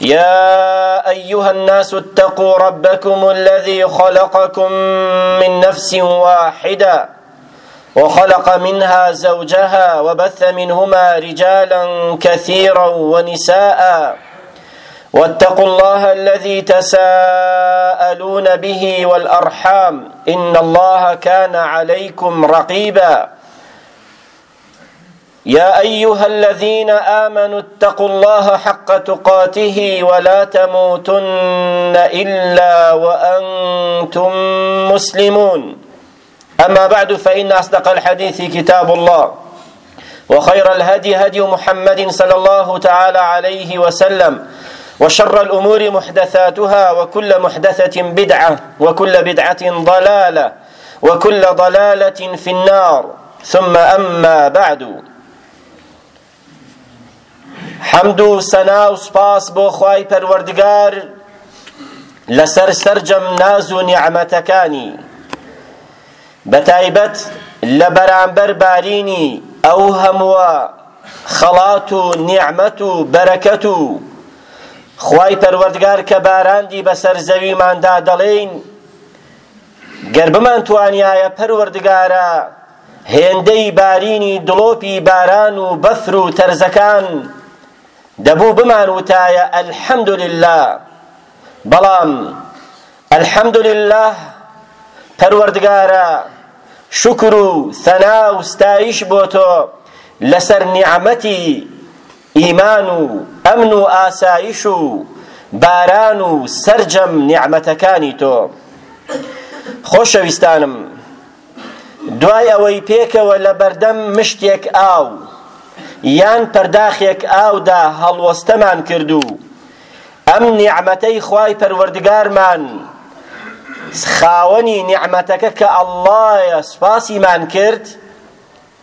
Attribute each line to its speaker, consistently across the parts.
Speaker 1: يا أيها الناس اتقوا ربكم الذي خلقكم من نفس واحدة وخلق منها زوجها وبث منهما رجالا كثيرا ونساءً واتقوا الله الذي تساءلون به والأرحام إن الله كان عليكم رقيبا يا أيها الذين آمنوا اتقوا الله حق تقاته ولا تموتن إلا وأنتم مسلمون أما بعد فإن أصدق الحديث كتاب الله وخير الهدي هدي محمد صلى الله تعالى عليه وسلم وشر الأمور محدثاتها وكل محدثة بدعة وكل بدعة ضلالة وكل ضلالة في النار ثم أما بعد حمد و سنا و سپاس بۆ خوای پەروەردگار لەسەر سەرجەم ناز و نیعمەتەکانی بەتایبەت لە بەرامبەر بارینی ئەو هەمووە خەڵات و نیعمەت و بەرەکەت و خوای پەروەردگار کە باراندی بەسەر زەویماندا دەڵێین گەر بمانتوانیایە پەروەردگارا هێندەی بارینی دڵۆپی باران و بەفر و تەرزەکان دەبوو بمان وتایە الحمدللە بەڵام الحمدللە پەروەردگارە شکر و ثنا و ستایش بۆ تۆ لەسەر نیعمەتی ئیمان و ئەمن و ئاسایش و باران و سەرجەم نیعمەتەکانی تۆ. خۆشەویستانم، دوای ئەوەی پێکەوە لە بەردەم مشتێک ئاو یان پەرداخێک ئاودا هەڵوەستەمان کرد و ئەم نیعمەتەی خوای پەروەردگارمان خاوەنی نیعمەتەکە کە ئەڵڵایە سوپاسیمان کرد،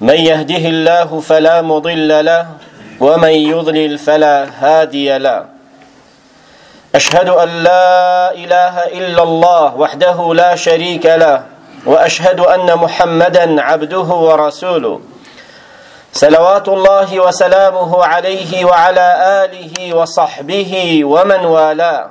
Speaker 1: من يهده الله فلا مضل له ومن يضلل فلا هادي له أشهد أن لا إله إلا الله وحده لا شريك له وأشهد أن محمدا عبده ورسوله صلوات الله وسلامه عليه وعلى آله وصحبه ومن والاه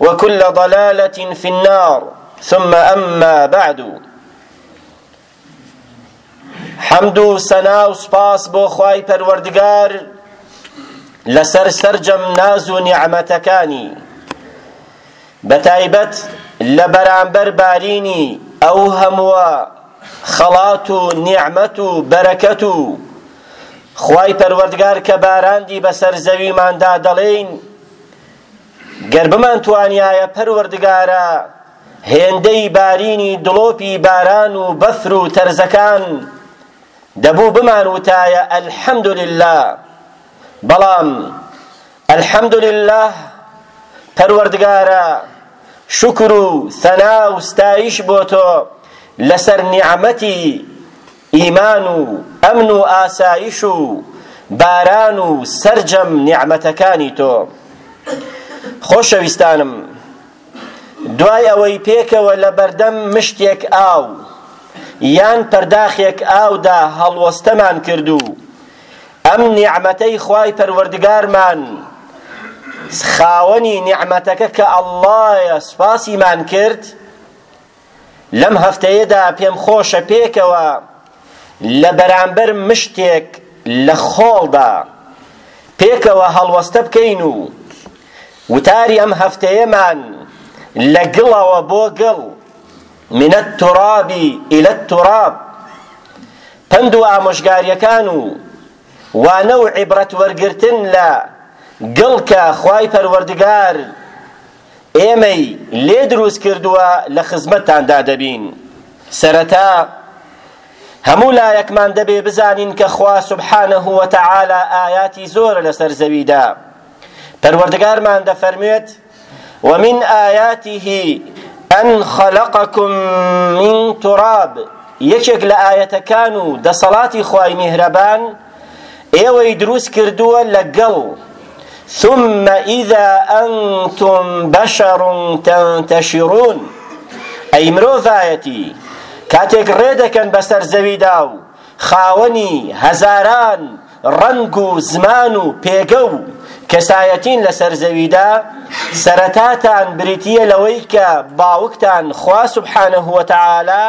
Speaker 1: وكل ضلالة في النار ثم أما بعد حمد و سنا و سپاس بۆ خوای پەروەردگار لەسەر سەرجەم ناز و نیعمەتەکانی بەتایبەت لە بەرامبەر بارینی ئەو هەمووە خەڵات و نیعمەت و بەرەکەت و خوای پەروەردگار کە باراندی بەسەر زەویماندا دەڵێین گەر بمانتوانیایە پەروەردگارا هێندەی بارینی دڵۆپی باران و بەفر و تەرزەکان دەبوو بمان وتایە الحمدللە بەڵام الحمدللە پەروەردگارە شکر و ثنا و ستایش بۆ تۆ لەسەر نیعمەتی ئیمان و ئەمن و ئاسایش و باران و سەرجەم نیعمەتەکانی تۆ. خۆشەویستانم، دوای ئەوەی پێکەوە لە بەردەم مشتێک ئاو یان پەرداخێک ئاودا هەڵوەستەمان کرد و ئەم نیعمەتەی خوای پەروەردگارمان خاوەنی نیعمەتەکە کە اللە یە سوپاسیمان کرد، لەم هەفتەیەدا پێم خۆشە پێکەوە لە بەرامبەر مشتێک لە خۆڵدا پێکەوە هەڵوەستە بکەین و وتاری ئەم هەفتەیەمان لە گڵەوە بۆ گڵ من التراب إلى التراب پند و ئامۆژگاریەکان و وانە و عیبرەت وەرگرتن لە گڵکە خوای پەروەردگار ئێمەی لێ دروست کردووە لە خزمەتتاندا دەبین سەرەتا هەموو لایەکمان دەبێ بزانین کە خوا سبحانه وتعالی ئایاتی زۆرە لەسەر زەویدا پەروەردگارمان دەفەرموێت ومن آياته أن خلقكم من تراب یەکێک لە ئاەتەکان و دەسەڵاتی خوای میهرەبان ئێوەی دروست کردووە لەگەڵ ثم اذا انتم بشر تنتشرون ئەی مرۆڤایەتی کاتێک ڕێدەکەن بەسەر زەویدا و خاوەنی هەزاران ڕەنگ و زمان و پێگە و کەسایەتین لەسەر زەویدا سەرەتاتان بریتیە لەوەی کە باوکتان خوا سبحانه وتعالی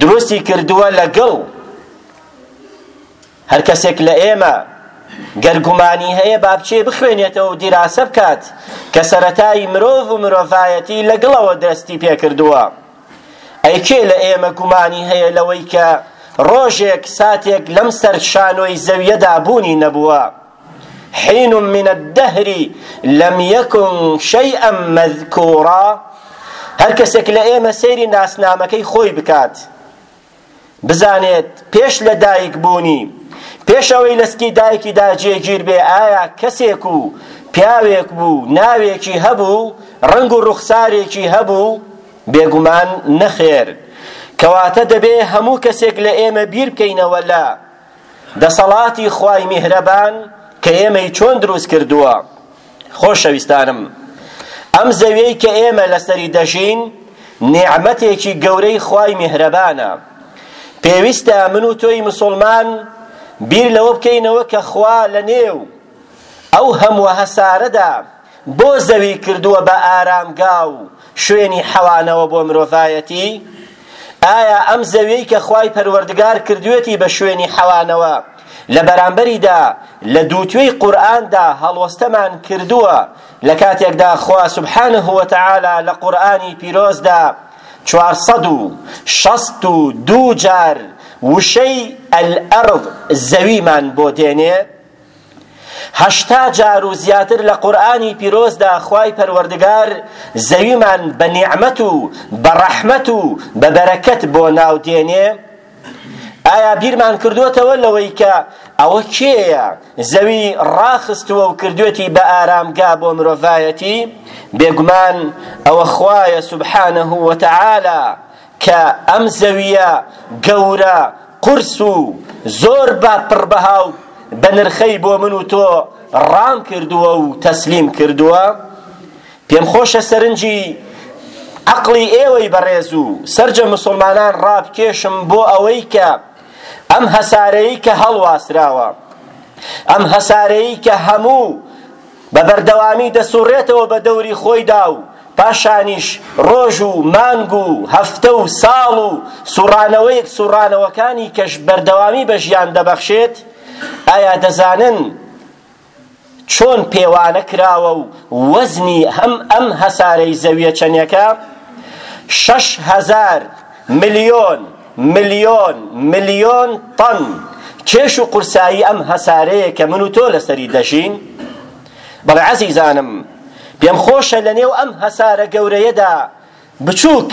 Speaker 1: دروستی کردووە لەگەڵ هەر کەسێک لە ئێمە گەر گومانی هەیە با بچێ بخوێنێتەوە و دیراسە بکات کە سەرەتای مرۆڤ و مرۆڤایەتی لە گڵەوە دەستی پێکردووە ئەی کێ لە ئێمە گومانی هەیە لەوەی کە ڕۆژێک ساتێک لەم سەر شانۆی زەویەدا بوونی نەبووە حين من الدهر لم يكن شيئا مذكورا هەر کەسێک لە ئێمە سەیری ناسنامەکەی خۆی بکات بزانێت پێش لە دایک بوونی پێش ئەوەی لە سکی دایکیدا جێگیر بێ ئایا کەسێک و پیاوێک بوو ناوێکی هەبوو ڕنگ و ڕوخسارێکی هەبوو بێگومان نەخێر کەواتە دەبێ هەموو کەسێک لە ئێمە بیر بکەینەوە لە دەسەڵاتی خوای میهرەبان کە ئێمەی چۆن دروست کردووە خۆشەویستانم ئەم زەویەی کە ئێمە لەسەری دەژین نیعمەتێکی گەورەی خوای میهرەبانە پێویستە من و تۆی مسلمان بیر لەوە بکەینەوە کە خوا لە نێو ئەو هەموو هەسارەدا بۆ زەوی کردووە بە ئارامگا و شوێنی حەوانەوە بۆ مرۆڤایەتی؟ ئایا ئەم زەویەی کە خوای پەروەردگار کردوویەتی بە شوێنی حەوانەوە لە بەرامبەریدا لە دووتوێی قورئاندا هەڵوەستەمان کردووە لە کاتێکدا خوا سبحانە وتعالی لە قورئانی پیرۆزدا چوار سەد و شەست و دوو جار وشەی الارض زەویمان بۆ دێنێ؟ هەشتا جار و زیاتر لە قورئانی پیرۆزدا خوای پەروەردگار زەویمان بە نیعمەت و بە ڕەحمەت و بە بەرەکەت بۆ ناو دێنێ ئایا بیرمان کردوتەوە لەوەی کە ئەوە کێیە زەوی ڕاخستووە و کردوێتی بە ئارامگا بۆ مرۆڤایەتی بێگومان ئەوە خوایە سبحانه وتعالی کە ئەم زەوییە گەورە، قورس و زۆر بە پڕبەها و بەنرخەی بۆ من و تۆ ڕام کردووە و تەسلیم کردووە، پێم خۆشە سەرنجی عەقڵی ئێوەی بەڕێز و سەرجەم مسوڵمانان ڕابکێشم بۆ ئەوەی کە ئەم هەسارەی کە هەڵواسراوە، ئەم هەسارەی کە هەموو بە بەردەوامی دەسوڕێتەوە بە دەوری خۆیدا و پاشانیش ڕۆژ و مانگ و هەفتە و ساڵ و سوڕانەوەیەک سوڕانەوەکانی کەش بەردەوامی بە ژیان دەبەخشێت ئایا دەزانن چۆن پێوانە کراوە و وەزنی هەم ئەم هەسارەی زەویە چەنێکە شەش هەزار ملیۆن ملیۆن ملیۆن تەن کێش و قورسایی ئەم هەسارەیە کە من و تۆ لەسەری دەژین بەڵێ عەزیزانم پێم خۆشە لەنێو ئەم هەسارە گەورەیەدا بچووک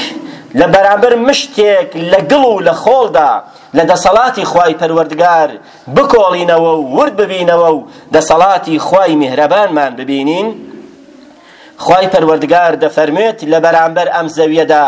Speaker 1: لە بەرامبەر مشتێک لە گڵ و لە خۆڵدا لە دەسەڵاتی خوای پەروەردگار بکۆڵینەوە و ورد ببینەوە و دەسەڵاتی خوای میهرەبانمان ببینین خوای پەروەردگار دەفەرموێت لە بەرامبەر ئەم زەویەدا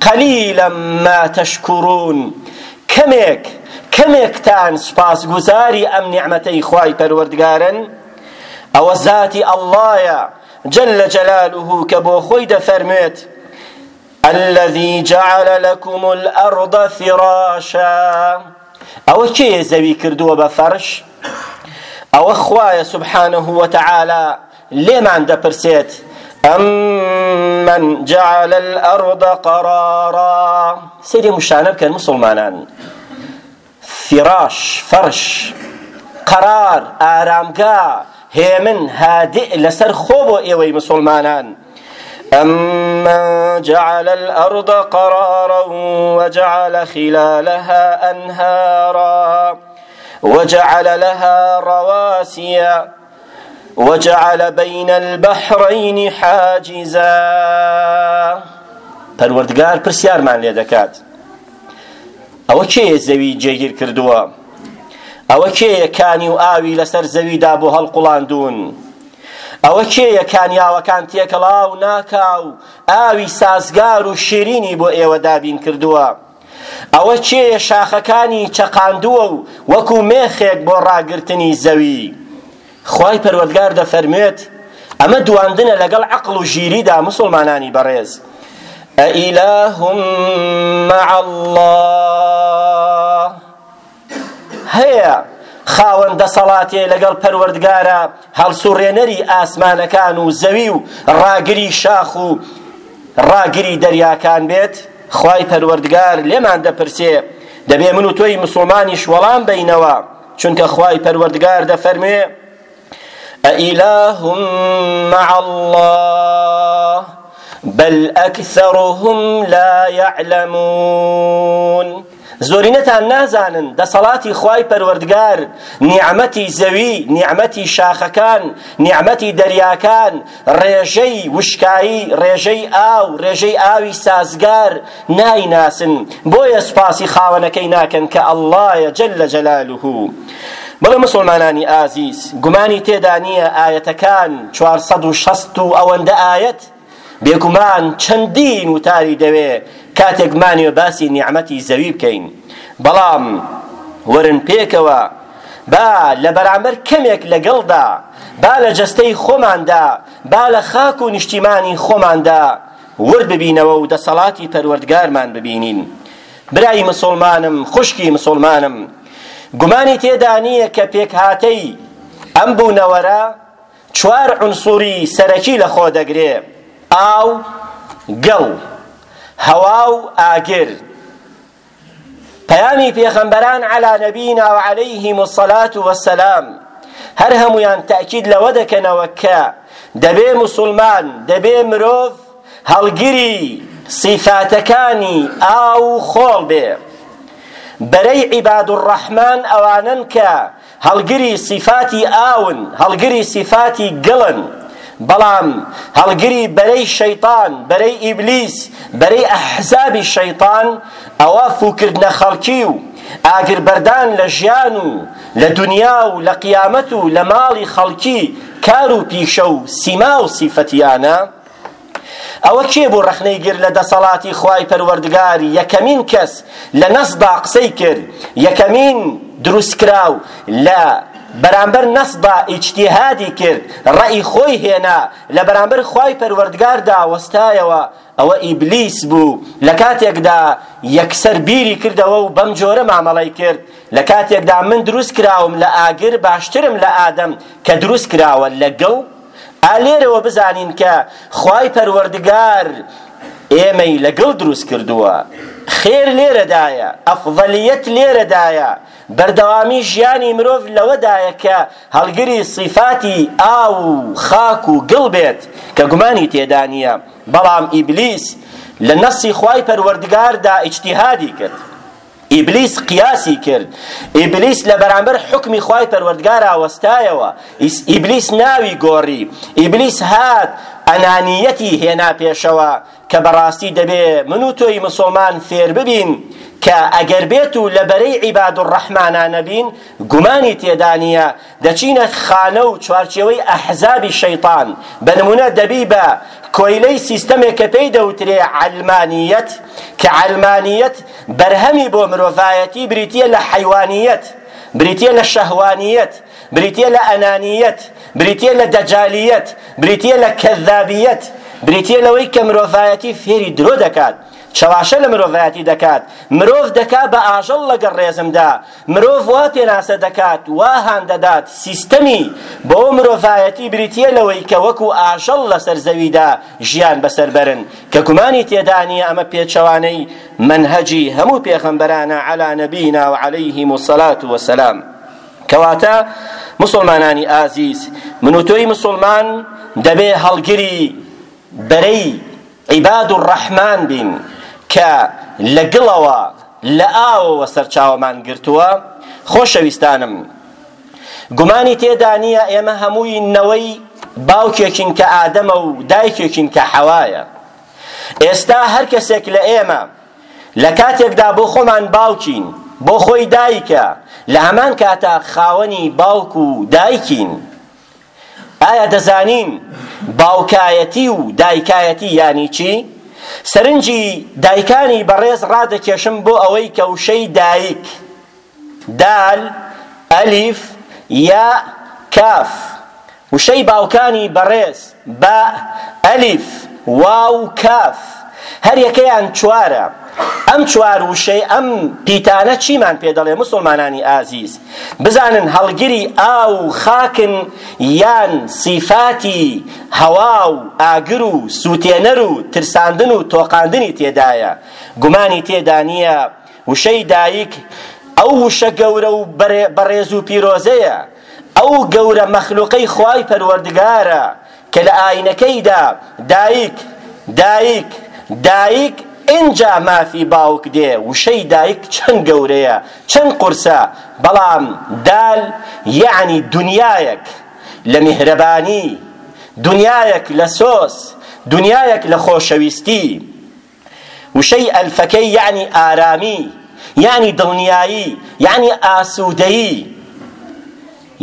Speaker 1: قلیلا ما تشکرون کەمێک کەمێکتان سوپاسگوزاری ئەم نیعمەتەی خوای پەروەردگارن ئەوە زاتی ئەڵڵایە جل جلاله کە بۆ خۆی دەفەرموێت الذي جعل لكم الأرض فراشا ئەوە کێ زەوی کردووە بە فەرش ئەوە خوایە سبحانه وتعالى لمن دبرسيت أمن جعل الأرض قرارا سيدي مشانب كان مسلمانان فراش فرش قرار آرامقا هێمن هادئ لەسەر خۆ بۆ ئێوەی مسلمانان أمن جعل الأرض قرارا وجعل خلالها أنهارا وجعل لها رواسيا وجعل بین البحرین حاجزا پەروەردگار پرسیارمان لێ دەکات ئەوە کێیە زەوی جێگیر کردووە ئەوە کێیە کانی و ئاوی لەسەر زەویدا بۆ هەڵقوڵاندوون ئەوە کێیە کانیاوەکان تێکەڵاو ناکا و ئاوی سازگار و شیرینی بۆ ئێوە دابین کردووە ئەوە کێیە شاخەکانی چەقاندووە و وەکو مێخێک بۆ ڕاگرتنی زەوی؟ خوای پەروەردگار دەفەرموێت، ئەمە دواندنە لەگەڵ عەقڵ و ژیریدا موسڵمانانی بەڕێز. ئەئیلاه مع اللە. هەیە خاوەن دەسەڵاتێ لەگەڵ پەروەردگارە هەڵسوڕێنەری ئاسمانەکان و زەوی و ڕاگری شاخ و ڕاگری دەریاکان بێت خوای پەروەردگار لێمان دەپرسێ دەبێ من و تۆی مسلمانیش وەڵام بینەوە چونکە خوای پەروەردگار دەفەرموێ أإله مع الله بل أكثرهم لا يعلمون زۆرینەتان نازانن دەسەڵاتی خوای پەروەردگار نیعمەتی زەوی نیعمەتی شاخەکان نیعمەتی دەریاکان ڕێژەی وشکایی ڕێژەی ئاو ڕێژەی ئاوی سازگار نایناسن بۆیە سوپاسی خاوەنەکەی ناکەن کە ئەڵڵایە جل لە جەلالوه بەڵێ مسلمانانی ئازیز گومانی تێدا نییە ئایەتەکان چوار سەد و شەست و ئەوەندە ئایەت بێگومان چەندین وتاری دەوێ کاتێک مانیوێ باسی نیعمەتی زەوی بکەین بەڵام وەرن پێکەوە با لە بەرامبەر کەمێک لەگەڵدا با لە جەستەی خۆماندا با لە خاک و نیشتیمانی خۆماندا ورد ببینەوە و دەسەڵاتی پەروەردگارمان ببینین برای مسلمانم خوشکی مسلمانم گومانی تێدا نییە کە پێکهاتەی ئەم بوونەوەرە چوار عونسوری سەرەکی لەخۆ دەگرێ، ئاو، گڵ، هەوا و ئاگر. پەیامی پێخەمبەران علی نبینا و علیهم الصلاة والسلام هەر هەموویان تەئکید لەوە دەکەنەوە کە دەبێ موسوڵمان، دەبێ مرۆڤ هەڵگری سیفاتەکانی ئاو و خۆڵ بێ. بەرەی عیبادالرەحمان ئەوانەن کە هەڵگری سیفاتی ئاون، هەڵگری سیفاتی گڵن، بەڵام هەڵگری بەرەی شەیتان، بەرەی ئیبلیس، بەرەی ئەحزابی شەیتان، ئەوە فووکردنە خەڵکی و ئاگربەردان لە ژیان و لە دونیا و لە قیامەت و لە ماڵی خەڵکی کار و پیشە و سیما و سیفەتیانە. ئەوە کێ بوو ڕەخنەی گر لە دەسەڵاتی خوای پەروەردگار یەکەمین کەس لە نەسدا قسەی کرد یەکەمین دروستکراو لە بەرامبەر نەسدا ئیجتیهادی کرد ڕەئی خۆی هێنا لە بەرامبەر خوای پەروەردگاردا وەستایەوە ئەوە ئیبلیس بوو لە کاتێکدا یەکسەر بیری کردەوە و بەم جۆرە مامەڵەی کرد لە کاتێکدا من دروست کراوم لە ئاگر باشترم لە ئادەم کە دروست کراوە لە گڵ ئا لێرەوە بزانین کە خوای پەروەردگار ئێمەی لە گڵ دروست کردووە خێر لێرەدایە ئەفضەلیەت لێرەدایە بەردەوامی ژیانی مرۆڤ لەوەدایە کە هەڵگری صفاتی ئاو و خاک و گڵ بێت کە گومانی تێدا نییە بەڵام ئیبلیس لە نەسی خوای پەروەردگاردا ئیجتیهادی کرد ئیبلیس قیاسی کرد ئیبلیس لە بەرامبەر حکمی خوای پەروەردگارا وەستایەوە ئیبلیس ناوی گۆڕی ئیبلیس هات ئەنانیەتی هێنا پێشەوە کە بەڕاستی دەبێ من و تۆی مسڵمان فێر ببین کە ئەگەر بێت و لە بەرەی عیباد الرحمانە نەبین گومانی تێدا نییە دەچینە خانە و چوارچێوەی ئەحزابی شەیتان، بە نموونە دەبی بە کۆیلەی سیستەمێک کە پێی دەوترێ عەلمانییەت، کە عەلمانییەت بەرهەمی بۆ مرۆڤایەتی بریتییە لە حەیوانییەت، بریتییە لە شەهوانییەت، بریتییە لە ئەنانییەت، بریتییە لە دەجالییەت، بریتییە لە کەذابییەت، بریتییە لەوەی کە مرۆڤایەتی فێری درۆ دەکات، چەواشە لە مرۆڤایەتی دەکات، مرۆڤ دەکات بە ئاژەڵ لەگەڵ ڕێزمدا، مرۆڤ وا پێناسە دەکات، وا هان دەدات، سیستەمی بۆ مرۆڤایەتی بریتییە لەوەی کە وەکو ئاژەڵ لەسەر زەویدا ژیان بەسەر بەرن، کە گومانی تێدا نییە ئەمە پێچەوانەی مەنهەجی هەموو پێغەمبەرانە علی نبینا و علیهم الصلوة والسلام. کەواتە موسڵمانانی ئازیز من و تۆی موسڵمان دەبێ هەڵگری بەرەی عیباد الرحمان بین کە لە گڵەوە لە ئاوەوە سەرچاوەمان گرتووە خۆشەویستانم گومانی تێدا نییە ئێمە هەمووی نەوەی باوکێکین کە ئادەمە و دایکێکین کە حەوایە ئێستا هەر کەسێک لە ئێمە لە کاتێکدا بۆ خۆمان باوکین بۆ خۆی دایکە لە هەمان کاتا خاوەنی باوک و دایکین ئایا دەزانین باوکایەتی و دایکایەتی یانی چی؟ سەرنجی دایکانی بەڕێز ڕادەکێشم بۆ ئەوەی کە وشەی دایک، دال، ئەلیف، یا، کاف، وشەی باوکانی بەڕێز، باء ئەلیف واو کاف هەر یەکەیان چوارە ئەم چوار وشەی ئەم پیتانە چیمان پێ دەڵێ مسلمانانی ئازیز بزانن هەڵگری ئا و خاکن یان سیفاتی هەوا و ئاگر و سووتێنەر و ترساندن و تۆقاندنی تێدایە گومانی تێدا نییە وشەی دایک ئەو وشە گەورە و بەڕێز و پیرۆزەیە ئەو گەورە مەخلوقەی خوای پەروەردگارە کە لە ئاینەکەیدا دایک دایک دایک ئینجا مافی باوک دێ وشەی دایک چەند گەورەیە چەند قورسە بەڵام دال یەعنی دونیایەک لە میهرەبانی دونیایەک لە سۆز دونیایەک لە خۆشەویستی وشەی ئەلفەکەی یەعنی ئارامی یەعنی دڵنیایی یەعنی ئاسوودەیی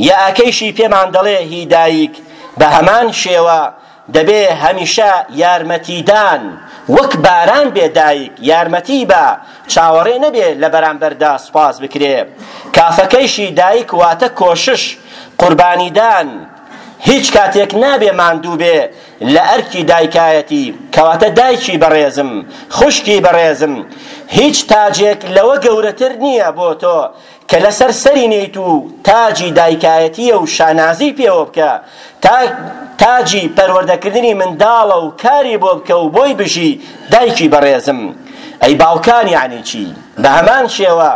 Speaker 1: یەئەکەیشی پێمان دەڵێ هی دایک بە هەمان شێوە دەبێ هەمیشە یارمەتیدان وەک باران بێ دایک یارمەتی بە چاوەڕێ نەبێ لە بەرامبەردا سوپاس بکرێ کافەکەیشی دایک واتە کۆشش قوربانیدان هیچ کاتێک نابێ ماندوو بێ لە ئەرکی دایکایەتی، کەواتە دایکی بەڕێزم، خوشکی بەڕێزم، هیچ تاجێک لەوە گەورەتر نییە بۆ تۆ کە لەسەر سەری نێیت و تاجی دایکایەتییە و شانازی پێوە بکە، تا تاجی پەروەردەکردنی منداڵە و کاری بۆ بکە و بۆی بژی، دایکی بەڕێزم. ئەی باوکان یانی چی؟ بە هەمان شێوە،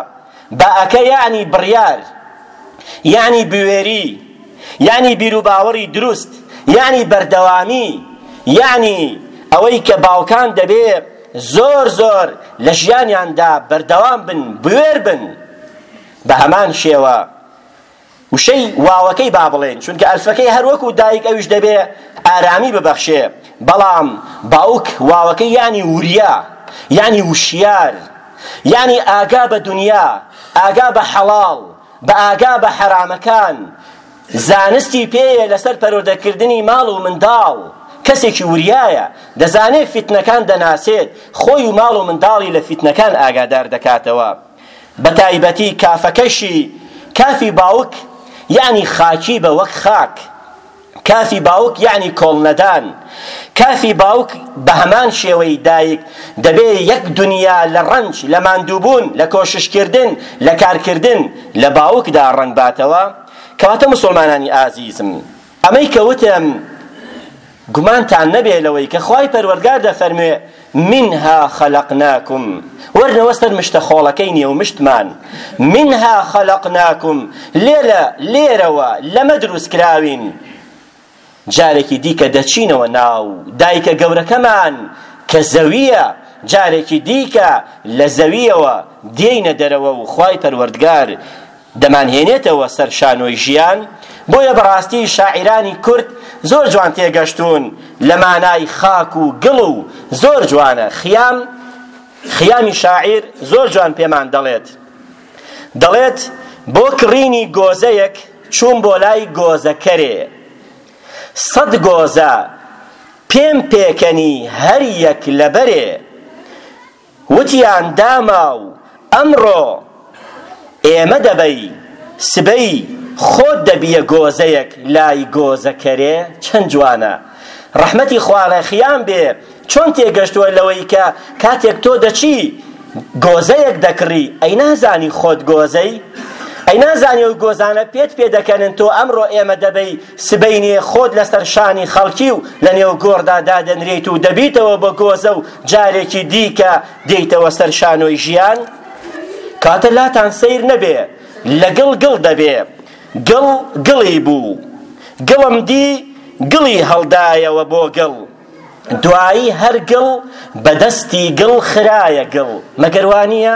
Speaker 1: باەکە یەعنی بڕیار یەعنی بوێری یەعنی بیروباوەڕی دروست یەعنی بەردەوامی یەعنی ئەوەی کە باوکان دەبێ زۆر زۆر لە ژیانیاندا بەردەوام بن بوێر بن بە هەمان شێوە وشەی واوەکەی با بڵێین چونکە ئەلفەکەی هەر وەکو دایک ئەویش دەبێ ئارامی ببەخشێ بەڵام باوک واوەکەی یانی وریا یانی وشیار یانی ئاگا بە دنیا ئاگا بە حەڵاڵ بە ئاگا بە حەرامەکان زانستی پێیە لەسەر پەرۆدەکردنی ماڵ و منداڵ کەسێکی وریایە دەزانێت فیتنەکان دەناسێت خۆی و ماڵ و منداڵی لە فیتنەکان ئاگادار دەکاتەوە بەتایبەتی کافەکەشی کافی باوک یەعنی خاکی بە وەک خاک کافی باوک یەعنی کۆڵنەدان کافی باوک بەهەمان شێوەی دایک دەبێ یەک دنیا لە ڕەنج لە ماندووبوون لە کۆششکردن لە کارکردن لە باوکدا ڕەنگ باتەوە کەواتە موسوڵمانانی ئازیزم ئەمەی کە وتم گومانتان نەبێ لەوەی کە خوای پەروەردگار دەفەرموێ منها خلقناکم وەرنەوە سەر مشتە خۆڵەکەی نێو مشتمان منها خلقناکم لێلە لێرەوە لەمە دروست کراوین جارێکی دیکە دەچینەوە ناو دایکە گەورەکەمان کە زەویە جارێکی دیکە لە زەویەوە دێینە دەرەوە و خوای پەروەردگار دەمانهێنێتەوە سەر شانۆی ژیان، بۆیە بەڕاستی شاعیرانی کورد زۆر جوان تێگەشتوون لە مانای خاک و گڵ و زۆر جوانە خیام، خیامی شاعیر زۆر جوان پێمان دەڵێت، دەڵێت، بۆ کڕینی گۆزەیەک چووم بۆ لای گۆزەکەرێ، سەد گۆزە پێم پێکەنی هەر یەک لەبەرێ، وتیان داماو ئەمڕۆ ئێمە دەبەی سبەی خۆت دەبیە گۆزەیەک لای گۆزەکەرێ چەند جوانە ڕەحمەتی خوالەخیان بێ چۆن تێگەشتووە لەوەی کە کاتێک تۆ دەچی گۆزەیەک دەکڕی ئەی نازانی خۆت گۆزەی ئەی نازانی ئەو گۆزانە پێت پێ دەکەنن تۆ ئەمڕۆ ئێمە دەبەی سبەینێ خۆت لەسەر شانی خەڵکی و لەنێو گۆڕدا دادەنرێیت و دەبیتەوە بە گۆزە و جارێکی دیکە دێیتەوە سەر شانۆی ژیان کاتە لاتان سەیر نەبێ لە گڵ گڵ دەبێ گڵ گڵی بوو گڵم دی گڵی هەڵدایەوە بۆ گڵ دوایی هەر گڵ بەدەستی گڵ خرایە گڵ مەگەر وانییە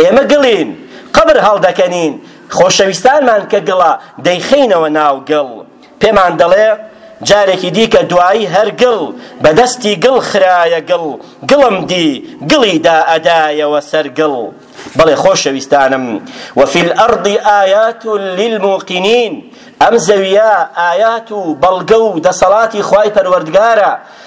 Speaker 1: ئێمە گڵین، قبر هەڵدەکەنین، خۆشەویستانمان کە گڵە، دەیخەینەوە ناو گڵ. پێمان دەڵێ، جارێکی دیکە دوایی هەر گڵ، بە دەستی گڵ خرایە گڵ، گڵم دی، گڵی دا ئەدایەوە سەر گڵ. بەڵێ خۆشەویستانم، وفی الارض آیات للموقنین، ئەم زەوییە ئایات و بەڵگە و دەسەڵاتی خوای پەروەردگارە،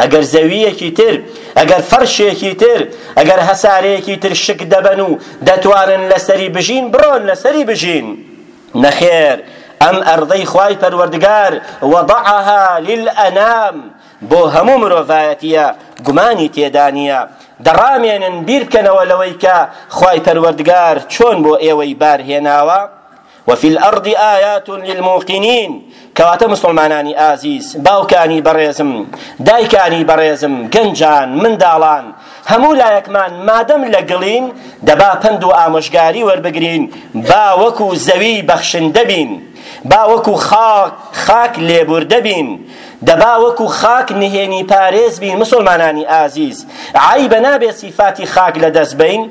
Speaker 1: ئەگەر زەوییەکی تر، ئەگەر فەرشێکی تر، ئەگەر هەسارەیەکی تر شک دەبەن و دەتوانن لەسەری بژین، بڕۆن لەسەری بژین. نەخێر، ئەم ئەرضەی خوای پەروەردگار، وضعها للانام، بۆ هەموو مرۆڤایەتییە، گومانی تێدا نییە. دەڕامێنن بیر بکەنەوە لەوەی کە خوای پەروەردگار چۆن بۆ ئێوەی بار هێناوە، وفی الارض آیات للموقنین کەواتە مسوڵمانانی ئازیز باوکانی بەڕێزم دایکانی بەڕێزم گەنجان منداڵان هەموو لایەکمان مادەم لە گڵین دەبا پەند و ئامۆژگاری وەربگرین با وەکو زەوی بەخشندە بین با وەکو خاک خاک لێبوردە بین دەبا وەکو خاک نهێنی پارێز بین مسلمانانی ئازیز عیبە نابێت سیفاتی خاک لەدەست بین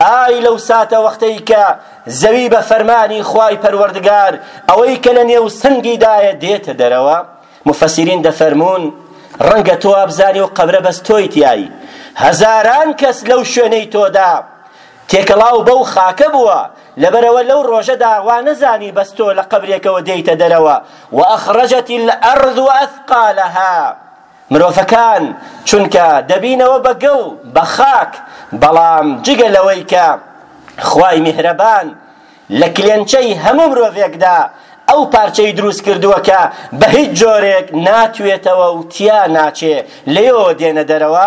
Speaker 1: ئای لەو ساتەوەختەی کە زەوی بە فەرمانی خوای پەروەردگار ئەوەی کە لە نێو سنگی دایە دێتە دەرەوە مفەسیرین دەفەرموون ڕەنگە تۆ وابزانی و قەبرە بەس تۆی تیایی هەزاران کەس لەو شوێنەی تۆدا تێکەڵاو بەو خاکە بووە لەبەرەوە لەو ڕۆژەدا وا نەزانی بەس تۆ لە قەبرێکەوە دێیتە دەرەوە و ئەخرەجەتی الأرض و ئەثقالەها مرۆڤەکان چونکە دەبینەوە بە گڵ بە خاک بەڵام جگە لەوەی کە خوای میهرەبان لە کلێنچەی هەموو مرۆڤێکدا ئەو پارچەی دروست کردووە کە بە هیچ جۆرێک ناتوێتەوە و تیا ناچێ لێیەوە دێنە دەرەوە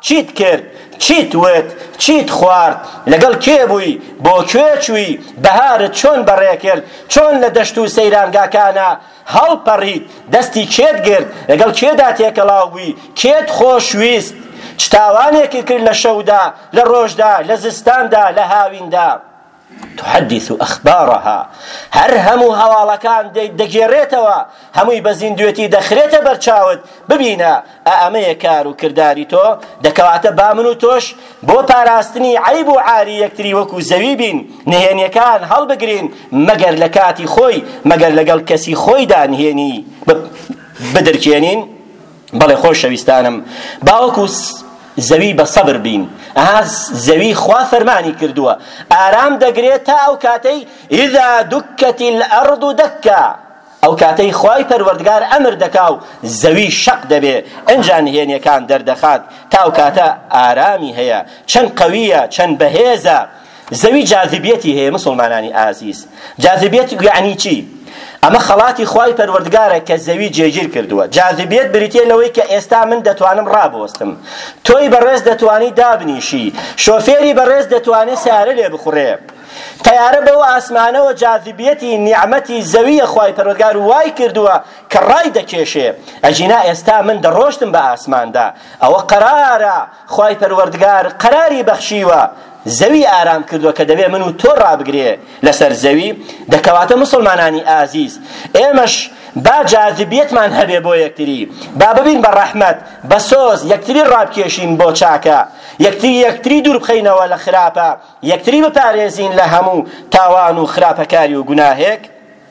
Speaker 1: چیت کرد؟ چیت وت؟ چیت خوارد؟ لەگەڵ کێ بووی؟ بۆ کوێ چووی؟ بەهارت چۆن بەڕێ کرد؟ چۆن لە دەشت و سەیرانگاکانا هەڵپەڕیت؟ دەستی کێت گرت؟ لەگەڵ کێدا تێکەڵاو بووی؟ کێت خۆش ویست؟ چ تاوانێکت کرد لە شەودا، لە ڕۆژدا، لە زستاندا، لە هاویندا؟ تحدث اخبارها هەر هەموو هەواڵەکان دەگێڕێتەوە هەمووی بە زیندوێتی دەخرێتە بەرچاوت ببینە ئەمەیە کار و کرداری تۆ دەکەواتە با من و تۆش بۆ پاراستنی عیب و عاری یەکتری وەکو زەوی بین نهێنیەکان هەڵبگرین مەگەر لە کاتی خۆی مەگەر لەگەڵ کەسی خۆیدا نهێنی بدرکێنین بەڵێ خۆشەویستانم با وەکو زەوی بە سەبر بین ئەها زەوی خوا فەرمانی کردووە ئارام دەگرێت تا ئەو کاتەی ئیدا دکەتی الارض دکا ئەو کاتەی خوای پەروەردگار ئەمر دەکا و زەوی شەق دەبێ ئەنجا نهێنیەکان دەردەخات تا ئەو کاتە ئارامی هەیە چەند قەویە چەند بەهێزە زەوی جاذبیەتی هەیە مسوڵمانانی ئازیز جاذبیەت یعنی چی ئەمە خەڵاتی خوای پەروەردگارە کە زەوی جێگیر کردووە جاذبیەت بریتیە لەوەی کە ئێستا من دەتوانم ڕابوەستم تۆی بەڕێز دەتوانی دابنیشی شۆفێری بەڕێز دەتوانێت سیارە لێ بخوڕێ تیارە بەو ئاسمانەوە جاذبیەتی نیعمەتی زەویە خوای پەروەردگار وای کردووە کە ڕای دەکێشێ ئەجینا ئێستا من دەڕۆشتم بە ئاسماندا ئەوە قەرارە خوای پەروەردگار قەراری بەخشیوە زەوی ئارام کردووە کە دەبێ من و تۆ ڕابگرێ لەسەر زەوی دەکەواتە مسلمانانی ئازیز ئێمەش با جاذبیەتمان هەبێ بۆ یەکتری با ببین بە ڕەحمەت بە سۆز یەکتری ڕابکێشین بۆ چاکە یەکتری یەکتری دوور بخەینەوە لە خراپە یەکتری بپارێزین لە هەموو تاوان و خراپەکاری و گوناهێک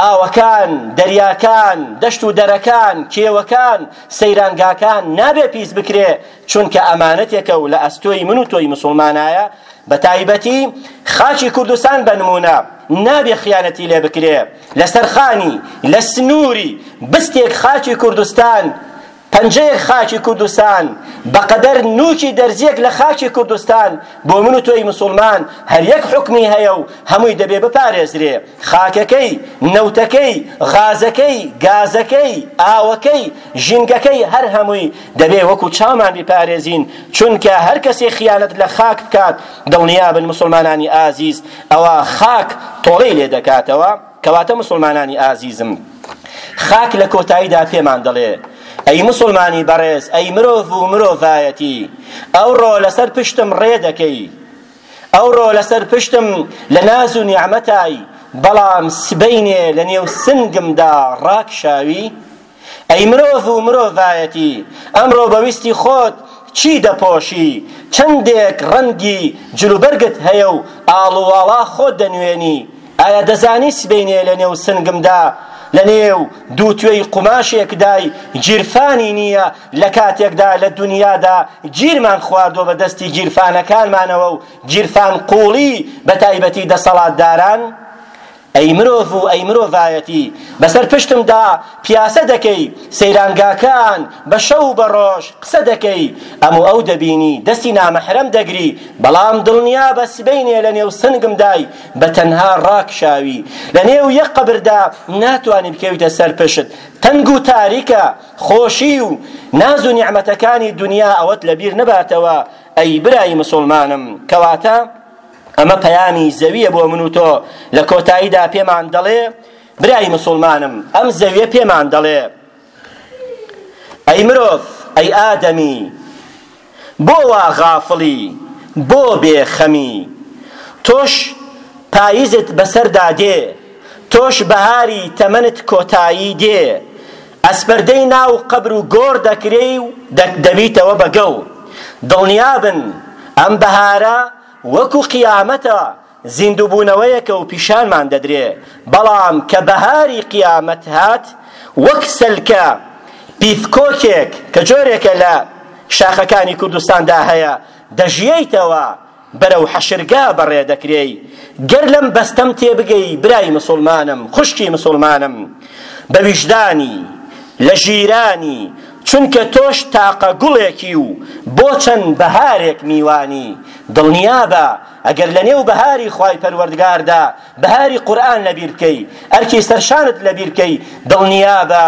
Speaker 1: ئاوەکان، دەریاکان، دەشت و دەرەکان، کێوەکان، سەیرانگاکان نابێ پیس بکرێ، چونکە ئەمانەتێکە و لە ئەستۆی من و تۆی موسڵمانایە، بە تایبەتی خاکی کوردستان بە نموونە، نابێ خیانەتی لێ بکرێ، لە سەرخانی، لە سنووری، بستێک خاکی کوردستان، پەنجەیەک خاکی کوردستان بەقەدەر نووکی دەرزییەک لە خاکی کوردستان بۆ من و تۆی مسوڵمان هەر یەک حوکمی هەیە و هەمووی دەبێ بپارێزرێ خاکەکەی، نەوتەکەی، غازەکەی، گازەکەی، ئاوەکەی، ژینگەکەی هەر هەمووی دەبێ وەکوو چاومان بیپارێزین چونکە هەر کەسێ خیانەت لە خاک بکات دڵنیا بن مسوڵمانانی ئازیز ئەوە خاک تۆڵەی لێ دەکاتەوە. کەواتە مسوڵمانانی ئازیزم خاک لە کۆتاییدا پێمان دەڵێ ئەی مسلمانی بەڕێز ئەی مرۆڤ و مرۆڤایەتی ئەوڕۆ لەسەر پشتم ڕێ دەکەی ئەوڕۆ لەسەر پشتم لە ناز و نیعمەتای بەڵام سبەینێ لە نێو سنگمدا ڕاکشاوی ئەی مرۆڤ و مرۆڤایەتی، ئەمڕۆ بە ویستی خۆت چی دەپۆشی، چەندێک ڕەنگی جلوبەرگت هەیە و ئاڵوواڵا خۆت دەنوێنی، ئایا دەزانی سبەینێ لە نێو سنگمدا لە نێو دوو توێی قوماشێکدای گیرفانی نییە لە کاتێکدا لە دونیادا گیرمان خواردووە بە دەستی گیرفانەکانمانەوە و گیرفان قوڵی بە تایبەتی دەسەڵاتداران ئەی مرۆڤ و ئەی مرۆڤایەتی بەسەر پشتمدا پیاسە دەکەی سەیرانگاکان بە شەو و بە ڕۆژ قسە دەکەی ئەم و ئەو دەبینی دەستی نامەحرەم دەگری بەڵام دڵنیابە سبەینێ لە نێو سنگمدای بە تەنها ڕاکشاوی لە نێو یەک قەبردا ناتوانی بکەویتە سەر پشت تەنگ و تاریکە خۆشی و ناز و نیعمەتەکانی دنیا ئەوەت لەبیر نەباتەوە ئەی برای مسوڵمانم کەواتە ئەمە پەیامی زەویە بۆ من و تۆ لە کۆتاییدا پێمان دەڵێ برای مسلمانم ئەم زەویە پێمان دەڵێ ئەی مرۆڤ ئەی ئادەمی بۆ وا غافڵی بۆ بێ خەمی تۆش پاییزت بەسەردا دێ تۆش بەهاری تەمەنت کۆتایی دێ ئەسپەردەی ناو قەبر و گۆڕ دەکرێی و دەبیتەوە بە گەو دڵنیابن ئەم بەهارە وەکو قیامەتە زیندووبوونەوەیەکە و پیشانمان دەدرێ بەڵام کە بەهاری قیامەت هات وەک سەلکە پیفکۆکێک کە جۆرێکە لە شاخەکانی کوردستاندا هەیە دەژیەیتەوە بەرەو حەشرگا بەڕێ دەکرێی گەر لەم بەستەم تێبگەی برای مسلمانم خوشکی مسلمانم بە ویژدانی لە ژیرانی چونکە تۆش تاقە گوڵێکی و بۆ چەند بەهارێک میوانی، دڵنیابە ئەگەر لە نێو بەهاری خوای پەروەردگاردا بەهاری قورئان لەبیر بکەی، ئەرکی سەرشانت لەبیر بکەی، دڵنیابە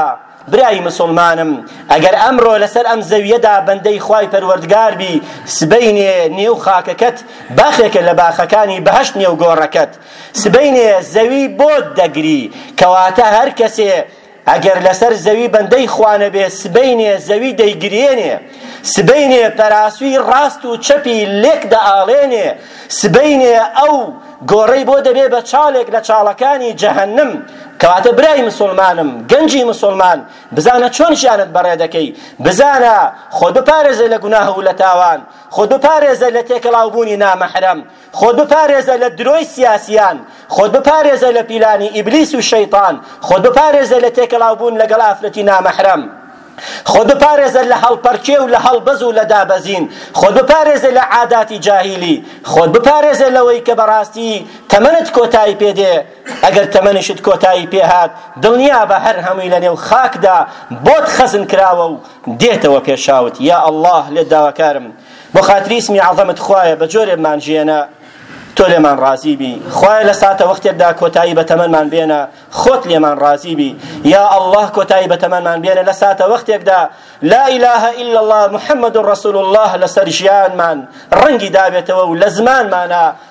Speaker 1: برای مسوڵمانم ئەگەر ئەمڕۆ لەسەر ئەم زەویەدا بەندەی خوای پەروەردگار بی سبەینێ نێو خاکەکەت باخێکە لە باخەکانی بەهەشت نێو گۆڕەکەت سبەینێ زەوی بۆت دەگری کەواتە هەرکەسێ ئەگەر لەسەر زەوی بەندەی خوا نەبێ سبەینێ زەوی دەیگرێنێ سبەینێ پەراسوی ڕاست و چەپی لێک دەئاڵێنێ سبەینێ ئەو گۆڕەی بۆ دەبێ بە چاڵێک لە چاڵەکانی جەهەنم کەواتە برای مسلمانم گەنجی مسلمان بزانە چۆن ژیانت بەڕێ دەکەی بزانە خۆت بپارێزە لە گوناه و لە تاوان خۆت بپارێزە لە تێکەڵاوبوونی نامەحرەم خۆت بپارێزە لە درۆی سیاسیان، خۆت بپارێزە لە پیلانی ئیبلیس و شەیتان، خۆت بپارێزە لە تێکەڵاو بوون لەگەڵ ئافرەتی نامەحرەم، خۆت بپارێزە لە هەڵپەرکێ و لە هەڵبەز و لە دابەزین، خۆت بپارێزە لە عاداتی جاهیلی، خۆت بپارێزە لەوەی کە بەڕاستی تەمەنت کۆتایی پێ دێ، ئەگەر تەمەنیشت کۆتایی پێ هات دڵنیابە هەر هەمووی لە نێو خاکدا بۆت خەزن کراوە و دێتەوە پێشاوت، یا اللە لێت داواکارم بۆ خاتری اسمی عظمت خوایە بە جۆرێ بمانژیێنە تۆ لێمان ڕازی بی خوایە لە ساتە وەختێکدا کۆتایی بە تەمەنمان بێنە خۆت لێمان ڕازی بی یا الله کۆتایی بە تەمەنمان بێنە لە ساتە وەختێکدا لا اله الا الله محمد رسول الله لەسەر ژیانمان ڕەنگی دابێتەوە و لە زمانمانە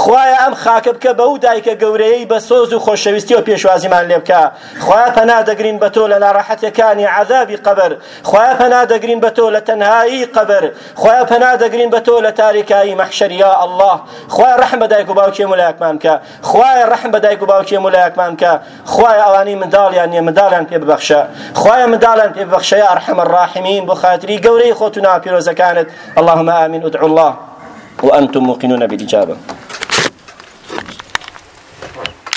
Speaker 1: خوایە ئەم خاکە بکە بە و دایکە گەورەیەی بە سۆز و خۆشەویستیەوە پێشوازیمان لێ بکە خوایە پەنا دەگرین بە تۆ لە ناڕەحەتیەکانی عەذابی قەبر خوایە پەنا دەگرین بە تۆ لە تەنهایی قەبر خوایە پەنا دەگرین بە تۆ لە تاریکایی مەحشەر یا اللە خوایە ڕەحم بە دایک و باوکی مولایەکمان بکە خوایە ڕەحم بە دایک و باوکی مولایەکمان بکە خوایە ئەوانەی منداڵیان نیە منداڵیان پێ ببەخشە خوایە منداڵیان پێ ببەخشە یا ئەرحەم الراحمین بۆ خاتری گەورەی خۆت و ناپیرۆزەکانت اللهم آمین ادعو الله وأنتم موقنون بالإجابة